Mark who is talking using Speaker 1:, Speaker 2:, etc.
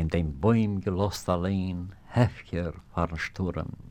Speaker 1: in dem Bäum gelost allein, heftiger fahren Sturm.